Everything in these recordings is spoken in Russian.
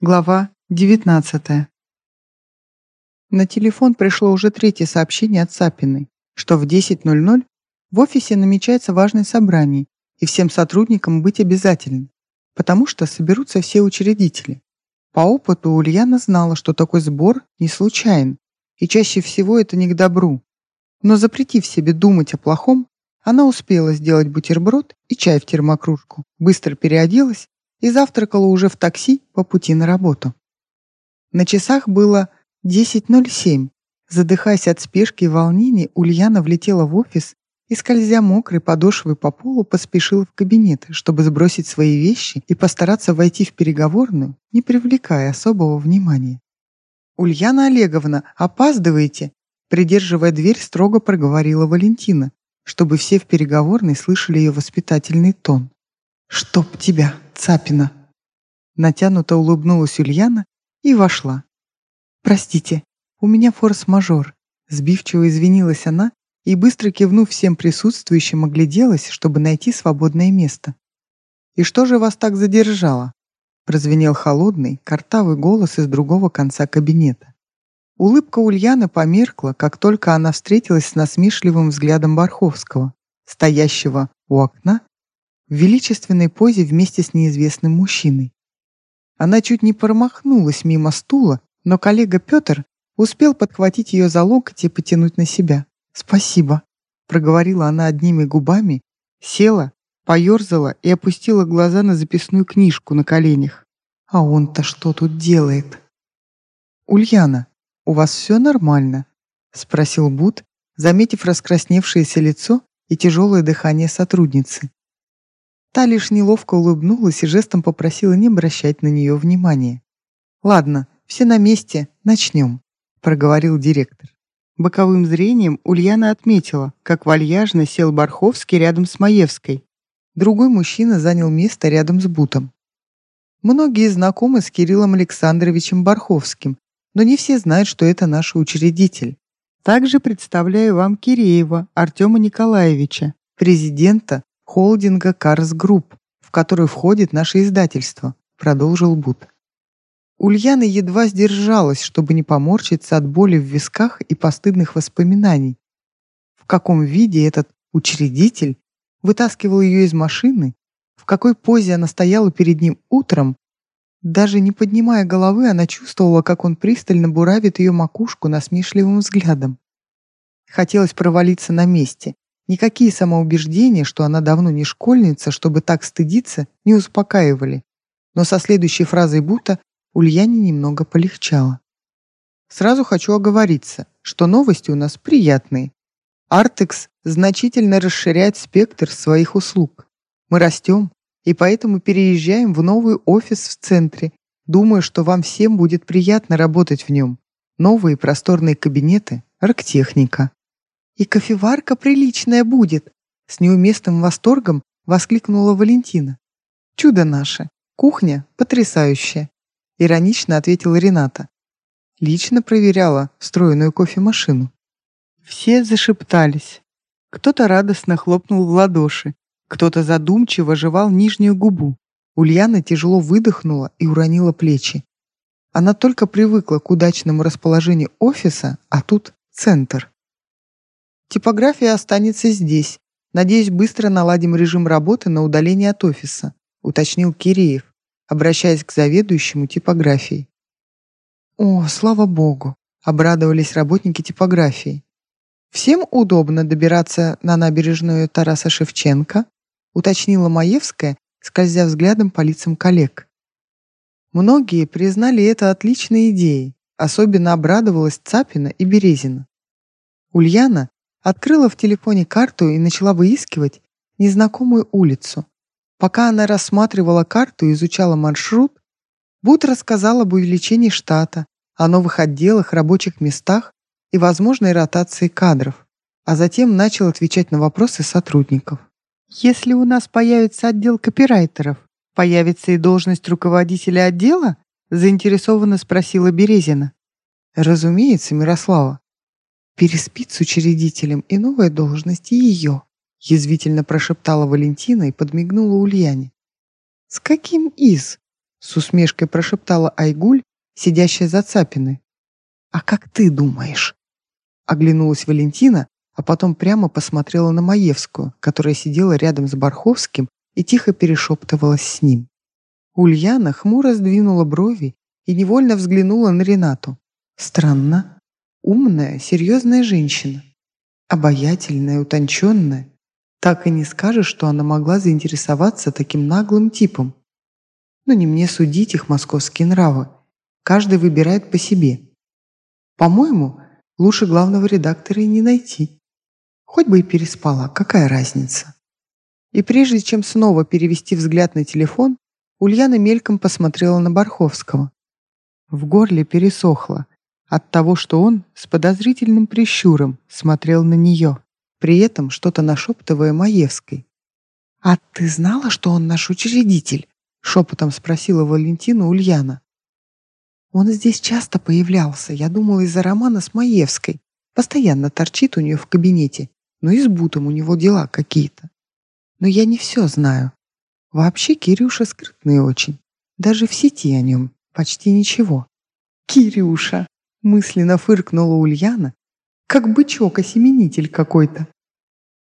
Глава 19. На телефон пришло уже третье сообщение от Сапиной, что в 10.00 в офисе намечается важное собрание, и всем сотрудникам быть обязательно, потому что соберутся все учредители. По опыту Ульяна знала, что такой сбор не случайен, и чаще всего это не к добру. Но запретив себе думать о плохом, она успела сделать бутерброд и чай в термокружку, быстро переоделась и завтракала уже в такси по пути на работу. На часах было 10.07. Задыхаясь от спешки и волнений, Ульяна влетела в офис и, скользя мокрой подошвой по полу, поспешила в кабинет, чтобы сбросить свои вещи и постараться войти в переговорную, не привлекая особого внимания. «Ульяна Олеговна, опаздываете!» Придерживая дверь, строго проговорила Валентина, чтобы все в переговорной слышали ее воспитательный тон. «Чтоб тебя, Цапина!» Натянуто улыбнулась Ульяна и вошла. «Простите, у меня форс-мажор», сбивчиво извинилась она и, быстро кивнув всем присутствующим, огляделась, чтобы найти свободное место. «И что же вас так задержало?» прозвенел холодный, картавый голос из другого конца кабинета. Улыбка Ульяны померкла, как только она встретилась с насмешливым взглядом Барховского, стоящего у окна в величественной позе вместе с неизвестным мужчиной. Она чуть не промахнулась мимо стула, но коллега Петр успел подхватить ее за локоть и потянуть на себя. «Спасибо», — проговорила она одними губами, села, поерзала и опустила глаза на записную книжку на коленях. «А он-то что тут делает?» «Ульяна, у вас все нормально?» — спросил Бут, заметив раскрасневшееся лицо и тяжелое дыхание сотрудницы. Та лишь неловко улыбнулась и жестом попросила не обращать на нее внимания. «Ладно, все на месте, начнем», — проговорил директор. Боковым зрением Ульяна отметила, как вальяжно сел Барховский рядом с Маевской. Другой мужчина занял место рядом с Бутом. Многие знакомы с Кириллом Александровичем Барховским, но не все знают, что это наш учредитель. Также представляю вам Киреева Артема Николаевича, президента холдинга Карс Групп, в который входит наше издательство», — продолжил Бут. Ульяна едва сдержалась, чтобы не поморщиться от боли в висках и постыдных воспоминаний. В каком виде этот учредитель вытаскивал ее из машины, в какой позе она стояла перед ним утром, даже не поднимая головы, она чувствовала, как он пристально буравит ее макушку насмешливым взглядом. Хотелось провалиться на месте, Никакие самоубеждения, что она давно не школьница, чтобы так стыдиться, не успокаивали. Но со следующей фразой Бута Ульяне немного полегчало. Сразу хочу оговориться, что новости у нас приятные. Артекс значительно расширяет спектр своих услуг. Мы растем, и поэтому переезжаем в новый офис в центре. Думаю, что вам всем будет приятно работать в нем. Новые просторные кабинеты, арктехника. И кофеварка приличная будет!» С неуместным восторгом воскликнула Валентина. «Чудо наше! Кухня потрясающая!» Иронично ответила Рената. Лично проверяла встроенную кофемашину. Все зашептались. Кто-то радостно хлопнул в ладоши, кто-то задумчиво жевал нижнюю губу. Ульяна тяжело выдохнула и уронила плечи. Она только привыкла к удачному расположению офиса, а тут центр. Типография останется здесь. Надеюсь, быстро наладим режим работы на удаление от офиса», уточнил Киреев, обращаясь к заведующему типографией. «О, слава богу!» — обрадовались работники типографии. «Всем удобно добираться на набережную Тараса Шевченко?» — уточнила Маевская, скользя взглядом по лицам коллег. Многие признали это отличной идеей, особенно обрадовалась Цапина и Березина. Ульяна, Открыла в телефоне карту и начала выискивать незнакомую улицу. Пока она рассматривала карту и изучала маршрут, Бут рассказал об увеличении штата, о новых отделах, рабочих местах и возможной ротации кадров, а затем начал отвечать на вопросы сотрудников. «Если у нас появится отдел копирайтеров, появится и должность руководителя отдела?» заинтересованно спросила Березина. «Разумеется, Мирослава переспит с учредителем, и новая должность, ее», — язвительно прошептала Валентина и подмигнула Ульяне. «С каким из?» С усмешкой прошептала Айгуль, сидящая за Цапиной. «А как ты думаешь?» Оглянулась Валентина, а потом прямо посмотрела на Маевскую, которая сидела рядом с Барховским и тихо перешептывалась с ним. Ульяна хмуро сдвинула брови и невольно взглянула на Ренату. Странно. Умная, серьезная женщина. Обаятельная, утонченная. Так и не скажешь, что она могла заинтересоваться таким наглым типом. Но не мне судить их московские нравы. Каждый выбирает по себе. По-моему, лучше главного редактора и не найти. Хоть бы и переспала, какая разница? И прежде чем снова перевести взгляд на телефон, Ульяна мельком посмотрела на Барховского. В горле пересохло от того, что он с подозрительным прищуром смотрел на нее, при этом что-то нашептывая Маевской. «А ты знала, что он наш учредитель?» — шепотом спросила Валентина Ульяна. «Он здесь часто появлялся, я думала, из-за романа с Маевской. Постоянно торчит у нее в кабинете, но и с Бутом у него дела какие-то. Но я не все знаю. Вообще Кирюша скрытный очень. Даже в сети о нем почти ничего. «Кирюша!» — мысленно фыркнула Ульяна, как бычок-осеменитель какой-то.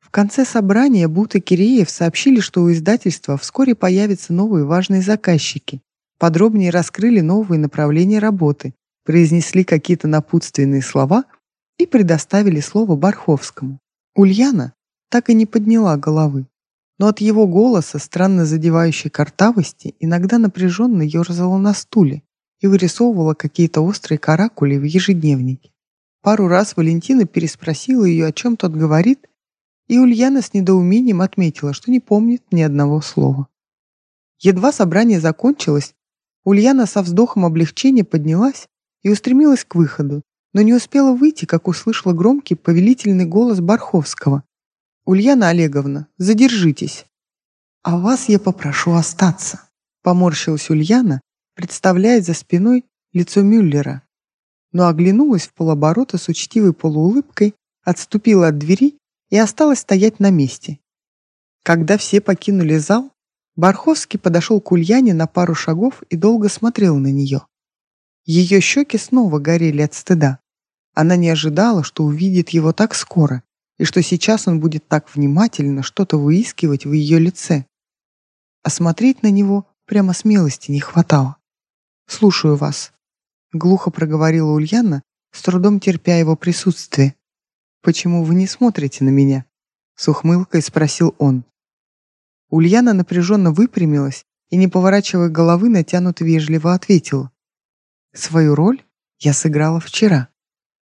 В конце собрания Бут Киреев сообщили, что у издательства вскоре появятся новые важные заказчики. Подробнее раскрыли новые направления работы, произнесли какие-то напутственные слова и предоставили слово Барховскому. Ульяна так и не подняла головы но от его голоса, странно задевающей картавости, иногда напряженно ерзала на стуле и вырисовывала какие-то острые каракули в ежедневнике. Пару раз Валентина переспросила ее, о чем тот говорит, и Ульяна с недоумением отметила, что не помнит ни одного слова. Едва собрание закончилось, Ульяна со вздохом облегчения поднялась и устремилась к выходу, но не успела выйти, как услышала громкий повелительный голос Барховского, «Ульяна Олеговна, задержитесь». «А вас я попрошу остаться», — поморщилась Ульяна, представляя за спиной лицо Мюллера. Но оглянулась в полоборота с учтивой полуулыбкой, отступила от двери и осталась стоять на месте. Когда все покинули зал, Барховский подошел к Ульяне на пару шагов и долго смотрел на нее. Ее щеки снова горели от стыда. Она не ожидала, что увидит его так скоро, и что сейчас он будет так внимательно что-то выискивать в ее лице. А смотреть на него прямо смелости не хватало. «Слушаю вас», — глухо проговорила Ульяна, с трудом терпя его присутствие. «Почему вы не смотрите на меня?» — с ухмылкой спросил он. Ульяна напряженно выпрямилась и, не поворачивая головы, натянуто вежливо ответила. «Свою роль я сыграла вчера».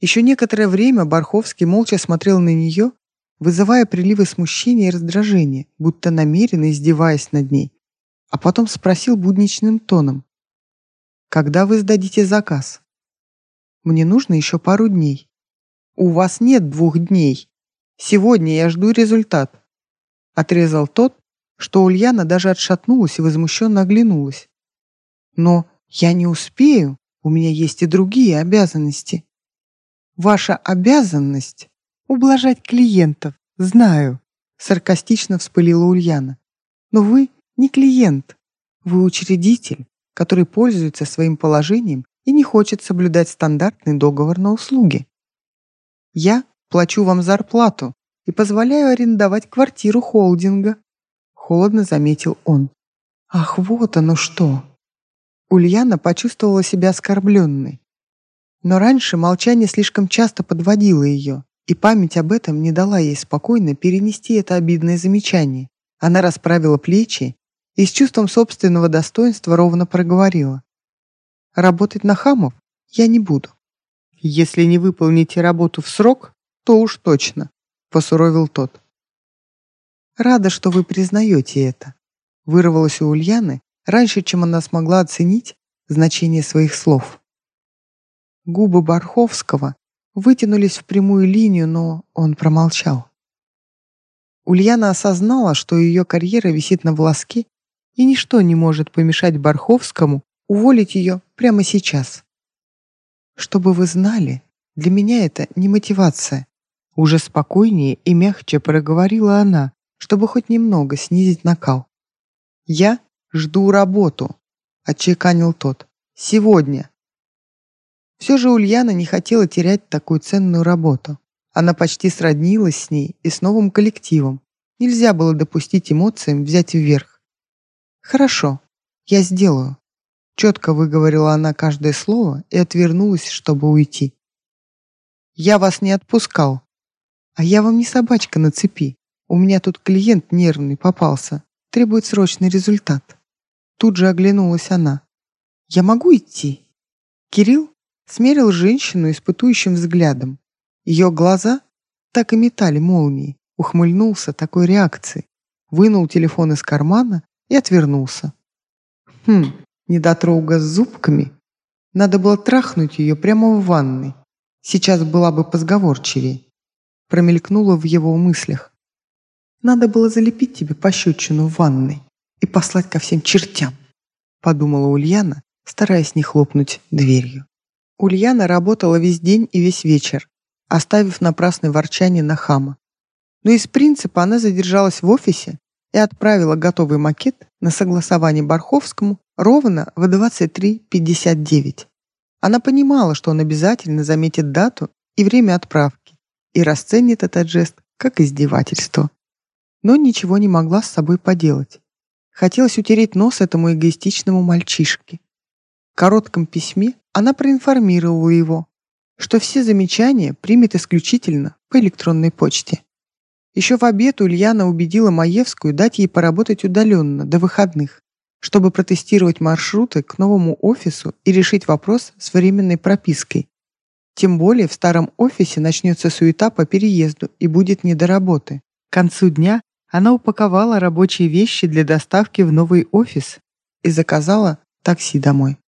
Еще некоторое время Барховский молча смотрел на нее, вызывая приливы смущения и раздражения, будто намеренно издеваясь над ней, а потом спросил будничным тоном. «Когда вы сдадите заказ?» «Мне нужно еще пару дней». «У вас нет двух дней. Сегодня я жду результат», — отрезал тот, что Ульяна даже отшатнулась и возмущенно оглянулась. «Но я не успею, у меня есть и другие обязанности». Ваша обязанность — ублажать клиентов, знаю, саркастично вспылила Ульяна. Но вы не клиент, вы учредитель, который пользуется своим положением и не хочет соблюдать стандартный договор на услуги. Я плачу вам зарплату и позволяю арендовать квартиру холдинга, холодно заметил он. Ах, вот оно что! Ульяна почувствовала себя оскорбленной. Но раньше молчание слишком часто подводило ее, и память об этом не дала ей спокойно перенести это обидное замечание. Она расправила плечи и с чувством собственного достоинства ровно проговорила. «Работать на хамов я не буду. Если не выполните работу в срок, то уж точно», — посуровил тот. «Рада, что вы признаете это», — вырвалось у Ульяны раньше, чем она смогла оценить значение своих слов. Губы Барховского вытянулись в прямую линию, но он промолчал. Ульяна осознала, что ее карьера висит на волоске, и ничто не может помешать Барховскому уволить ее прямо сейчас. Чтобы вы знали, для меня это не мотивация. Уже спокойнее и мягче проговорила она, чтобы хоть немного снизить накал. Я жду работу, отчеканил тот. «Сегодня». Все же Ульяна не хотела терять такую ценную работу. Она почти сроднилась с ней и с новым коллективом. Нельзя было допустить эмоциям взять вверх. «Хорошо, я сделаю», — четко выговорила она каждое слово и отвернулась, чтобы уйти. «Я вас не отпускал. А я вам не собачка на цепи. У меня тут клиент нервный попался. Требует срочный результат». Тут же оглянулась она. «Я могу идти?» Кирилл смерил женщину испытующим взглядом. Ее глаза так и метали молнии. Ухмыльнулся такой реакцией. Вынул телефон из кармана и отвернулся. Хм, недотрога с зубками. Надо было трахнуть ее прямо в ванной. Сейчас была бы позговорчивее. Промелькнуло в его мыслях. Надо было залепить тебе пощечину в ванной и послать ко всем чертям, подумала Ульяна, стараясь не хлопнуть дверью. Ульяна работала весь день и весь вечер, оставив напрасное ворчание на хама. Но из принципа она задержалась в офисе и отправила готовый макет на согласование Барховскому ровно в 23.59. Она понимала, что он обязательно заметит дату и время отправки и расценит этот жест как издевательство. Но ничего не могла с собой поделать. Хотелось утереть нос этому эгоистичному мальчишке. В коротком письме она проинформировала его, что все замечания примет исключительно по электронной почте. Еще в обед Ульяна убедила Маевскую дать ей поработать удаленно, до выходных, чтобы протестировать маршруты к новому офису и решить вопрос с временной пропиской. Тем более в старом офисе начнется суета по переезду и будет не до работы. К концу дня она упаковала рабочие вещи для доставки в новый офис и заказала такси домой.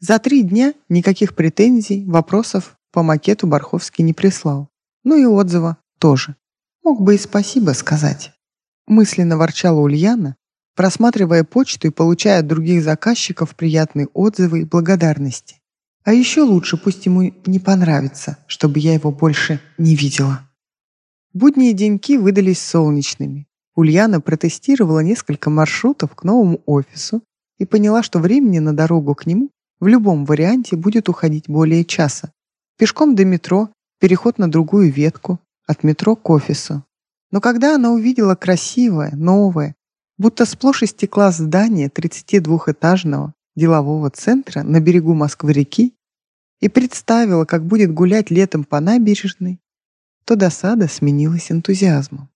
За три дня никаких претензий, вопросов по макету Барховский не прислал. Ну и отзыва тоже. Мог бы и спасибо сказать. Мысленно ворчала Ульяна, просматривая почту и получая от других заказчиков приятные отзывы и благодарности. А еще лучше, пусть ему не понравится, чтобы я его больше не видела. Будние деньки выдались солнечными. Ульяна протестировала несколько маршрутов к новому офису и поняла, что времени на дорогу к нему в любом варианте будет уходить более часа. Пешком до метро, переход на другую ветку, от метро к офису. Но когда она увидела красивое, новое, будто сплошь из стекла здание 32-этажного делового центра на берегу Москвы-реки и представила, как будет гулять летом по набережной, то досада сменилась энтузиазмом.